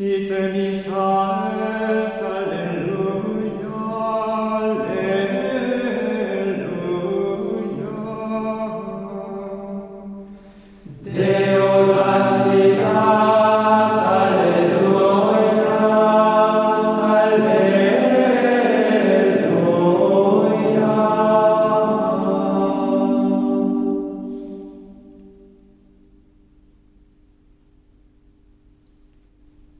Ite mis haes, alleluia, alleluia.